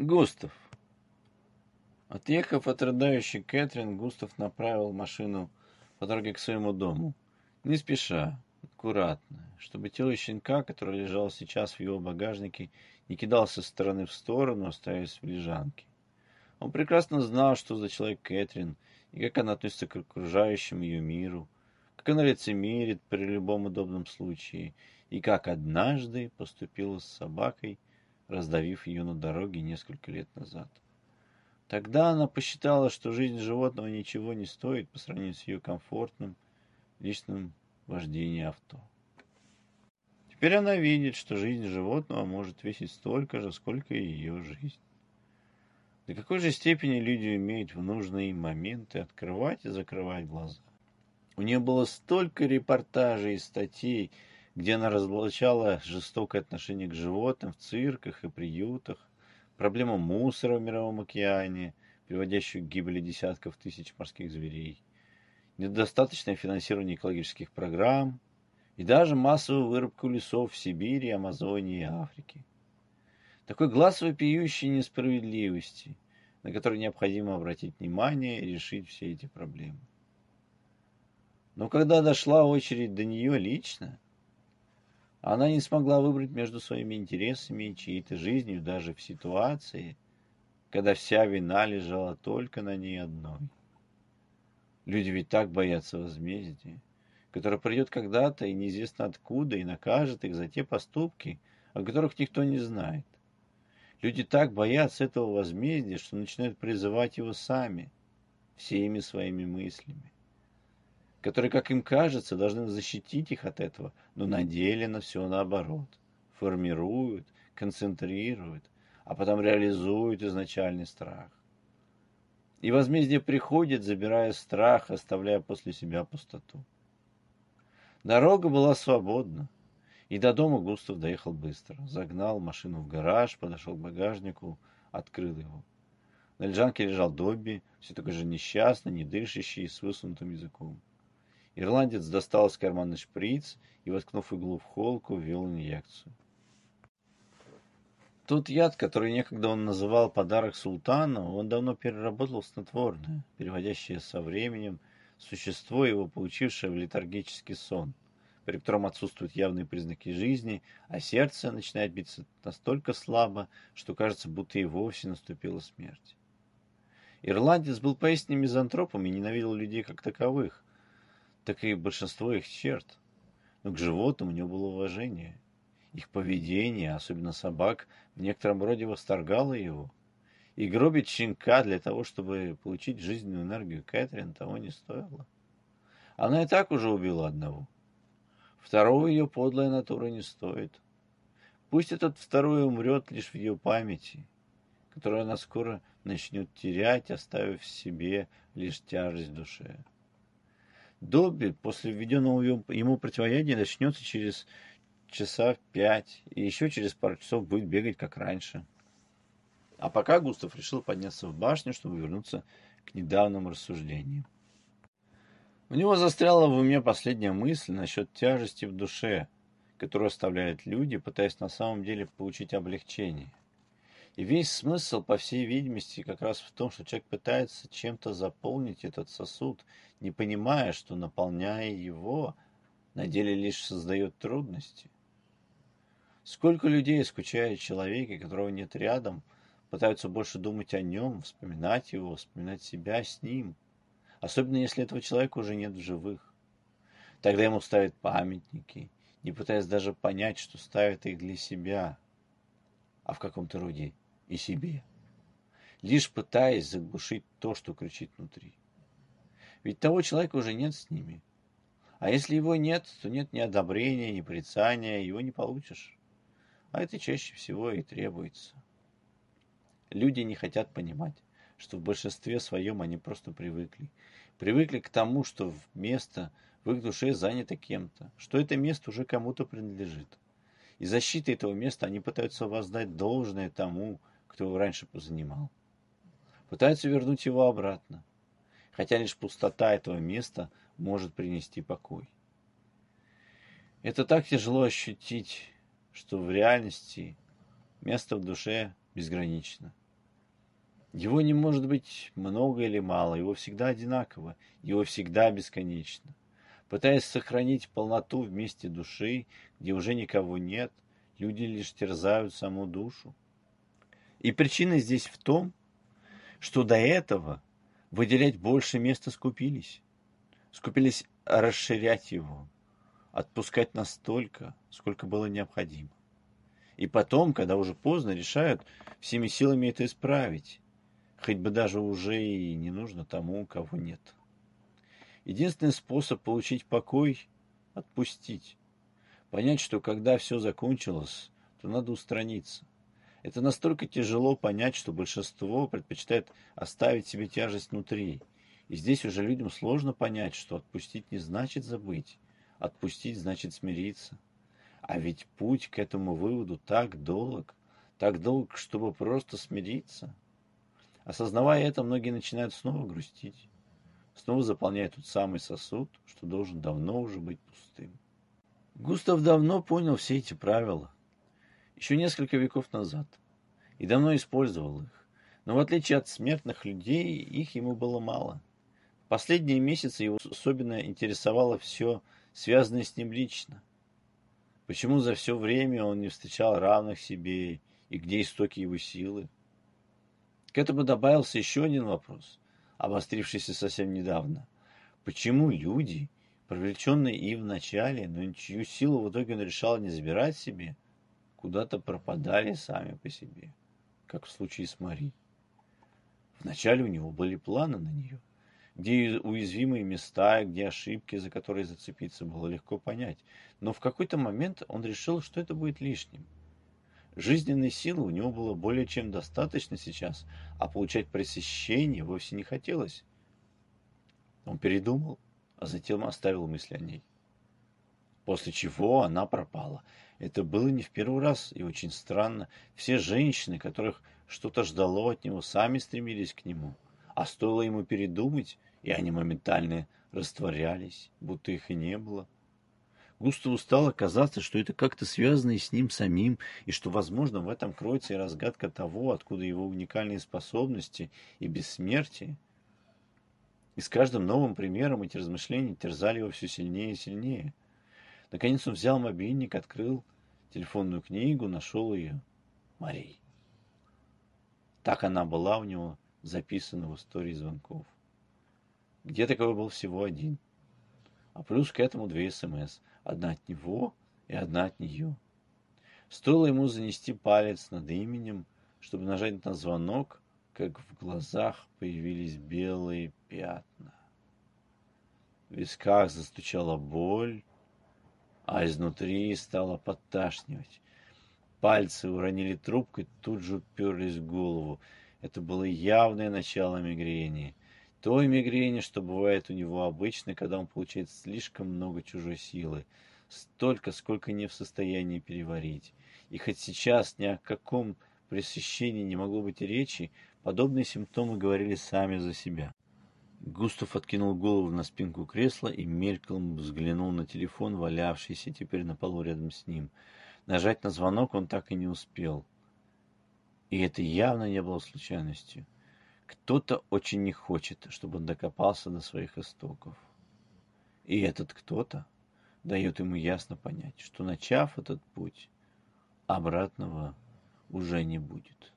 Густав. Отъехав от рыдающей Кэтрин, Густав направил машину по дороге к своему дому. Не спеша, аккуратно, чтобы тело щенка, который лежал сейчас в его багажнике, не кидался с стороны в сторону, оставаясь в лежанке. Он прекрасно знал, что за человек Кэтрин, и как она относится к окружающему ее миру, как она лицемерит при любом удобном случае, и как однажды поступила с собакой, раздавив ее на дороге несколько лет назад. Тогда она посчитала, что жизнь животного ничего не стоит по сравнению с ее комфортным личным вождением авто. Теперь она видит, что жизнь животного может весить столько же, сколько и ее жизнь. До какой же степени люди умеют в нужные моменты открывать и закрывать глаза. У нее было столько репортажей и статей, где она разоблачала жестокое отношение к животным в цирках и приютах, проблему мусора в мировом океане, приводящую к гибели десятков тысяч морских зверей, недостаточное финансирование экологических программ и даже массовую вырубку лесов в Сибири, Амазонии и Африке. Такой глаз вопиющей несправедливости, на который необходимо обратить внимание и решить все эти проблемы. Но когда дошла очередь до нее лично, она не смогла выбрать между своими интересами и чьей-то жизнью даже в ситуации, когда вся вина лежала только на ней одной. Люди ведь так боятся возмездия, которое придет когда-то и неизвестно откуда, и накажет их за те поступки, о которых никто не знает. Люди так боятся этого возмездия, что начинают призывать его сами, всеми своими мыслями которые, как им кажется, должны защитить их от этого, но на деле на все наоборот. Формируют, концентрируют, а потом реализуют изначальный страх. И возмездие приходит, забирая страх, оставляя после себя пустоту. Дорога была свободна, и до дома Густав доехал быстро. Загнал машину в гараж, подошел к багажнику, открыл его. На лежанке лежал Добби, все такой же несчастный, не дышащий, с высунутым языком. Ирландец достал из кармана шприц и, воткнув иглу в холку, ввел инъекцию. Тот яд, который некогда он называл подарок султану, он давно переработал в снотворное, переводящее со временем существо его, получившее в летаргический сон, при котором отсутствуют явные признаки жизни, а сердце начинает биться настолько слабо, что кажется, будто и вовсе наступила смерть. Ирландец был поистине мизантропом и ненавидел людей как таковых, так и большинство их черт. Но к животным у него было уважение. Их поведение, особенно собак, в некотором роде восторгало его. И гробить щенка для того, чтобы получить жизненную энергию Кэтрин, того не стоило. Она и так уже убила одного. Второго ее подлая натура не стоит. Пусть этот второй умрет лишь в ее памяти, которую она скоро начнет терять, оставив в себе лишь тяжесть в душе. Добби после введенного ему противоядия начнется через часа пять, и еще через пару часов будет бегать как раньше. А пока Густав решил подняться в башню, чтобы вернуться к недавним рассуждениям. У него застряла в уме последняя мысль насчет тяжести в душе, которую оставляют люди, пытаясь на самом деле получить облегчение. И весь смысл, по всей видимости, как раз в том, что человек пытается чем-то заполнить этот сосуд, не понимая, что, наполняя его, на деле лишь создает трудности. Сколько людей, скучая о человеке, которого нет рядом, пытаются больше думать о нем, вспоминать его, вспоминать себя с ним, особенно если этого человека уже нет в живых. Тогда ему ставят памятники, не пытаясь даже понять, что ставят их для себя, а в каком-то роде и себе, лишь пытаясь заглушить то, что кричит внутри. Ведь того человека уже нет с ними. А если его нет, то нет ни одобрения, ни порицания, его не получишь. А это чаще всего и требуется. Люди не хотят понимать, что в большинстве своем они просто привыкли. Привыкли к тому, что место в их душе занято кем-то, что это место уже кому-то принадлежит. И защитой этого места они пытаются воздать должное тому, кто его раньше позанимал. Пытаются вернуть его обратно, хотя лишь пустота этого места может принести покой. Это так тяжело ощутить, что в реальности место в душе безгранично. Его не может быть много или мало, его всегда одинаково, его всегда бесконечно. Пытаясь сохранить полноту в месте души, где уже никого нет, люди лишь терзают саму душу. И причина здесь в том, что до этого выделять больше места скупились. Скупились расширять его, отпускать настолько, сколько было необходимо. И потом, когда уже поздно, решают всеми силами это исправить, хоть бы даже уже и не нужно тому, кого нет. Единственный способ получить покой – отпустить. Понять, что когда все закончилось, то надо устраниться. Это настолько тяжело понять, что большинство предпочитает оставить себе тяжесть внутри. И здесь уже людям сложно понять, что отпустить не значит забыть. Отпустить значит смириться. А ведь путь к этому выводу так долг, так долг, чтобы просто смириться. Осознавая это, многие начинают снова грустить. Снова заполняют тот самый сосуд, что должен давно уже быть пустым. Густав давно понял все эти правила. Еще несколько веков назад. И давно использовал их. Но в отличие от смертных людей, их ему было мало. В последние месяцы его особенно интересовало все, связанное с ним лично. Почему за все время он не встречал равных себе, и где истоки его силы? К этому добавился еще один вопрос, обострившийся совсем недавно. Почему люди, привлеченные им в начале, но чью силу в итоге он решал не забирать себе, куда-то пропадали сами по себе, как в случае с Мари? Вначале у него были планы на нее, где уязвимые места, где ошибки, за которые зацепиться было легко понять. Но в какой-то момент он решил, что это будет лишним. Жизненной силы у него было более чем достаточно сейчас, а получать пресыщение вовсе не хотелось. Он передумал, а затем оставил мысли о ней. После чего она пропала. Это было не в первый раз и очень странно. Все женщины, которых что-то ждало от него, сами стремились к нему. А стоило ему передумать, и они моментально растворялись, будто их и не было. Густаву стало казаться, что это как-то связано и с ним самим, и что, возможно, в этом кроется и разгадка того, откуда его уникальные способности и бессмертие. И с каждым новым примером эти размышления терзали его все сильнее и сильнее. Наконец он взял мобильник, открыл телефонную книгу, нашел ее. Марий. Так она была у него записана в истории звонков. Где такой был всего один. А плюс к этому две СМС. Одна от него и одна от нее. Стоило ему занести палец над именем, чтобы нажать на звонок, как в глазах появились белые пятна. В висках застучала боль, а изнутри стало подташнивать. Пальцы уронили трубку и тут же уперлись в голову. Это было явное начало мигрени той мигрени, что бывает у него обычно, когда он получает слишком много чужой силы, столько, сколько не в состоянии переварить. И хоть сейчас ни о каком пресыщении не могло быть речи, подобные симптомы говорили сами за себя. Густав откинул голову на спинку кресла и мельком взглянул на телефон, валявшийся теперь на полу рядом с ним. Нажать на звонок он так и не успел. И это явно не было случайностью. Кто-то очень не хочет, чтобы он докопался до своих истоков. И этот кто-то дает ему ясно понять, что начав этот путь, обратного уже не будет.